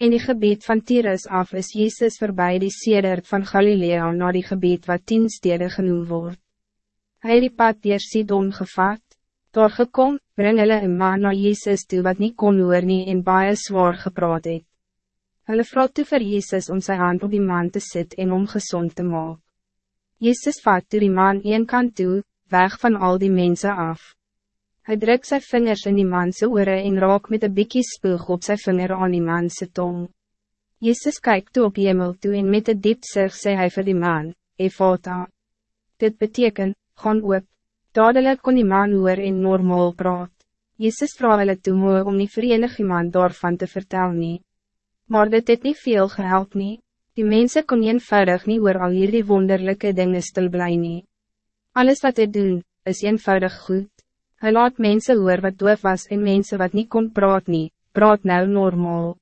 In die gebied van Tyrus af is Jezus voorbij die sedert van Galilea naar die gebied wat tien stede genoemd wordt. Hij het die pad dier Sidon gevat, daar gekom, bring hulle een man na Jezus toe wat niet kon hoor nie en baie zwaar gepraat het. Hulle vraag toe vir Jezus om zijn hand op die man te sit en om gezond te maken. Jezus vat toe die man een kant toe, weg van al die mensen af. Hij drukt zijn vingers in die manse oore en raak met een bikkie spoeg op zijn vinger aan die manse tong. Jezus kijkt toe op hemel toe en met een diep zucht sê hy vir die man, Efata. Dit betekent, gaan oop. Dadelijk kon die man hoor en normaal praat. Jezus vraag hulle toe moe om nie verenig iemand daarvan te vertellen. nie. Maar dit het niet veel gehelp nie. Die mensen kon eenvoudig nie oor al hierdie wonderlijke dingen stil bly nie. Alles wat hij doen, is eenvoudig goed. Hij laat mensen hoor wat doof was en mensen wat niet kon praat nie, praat nou normaal.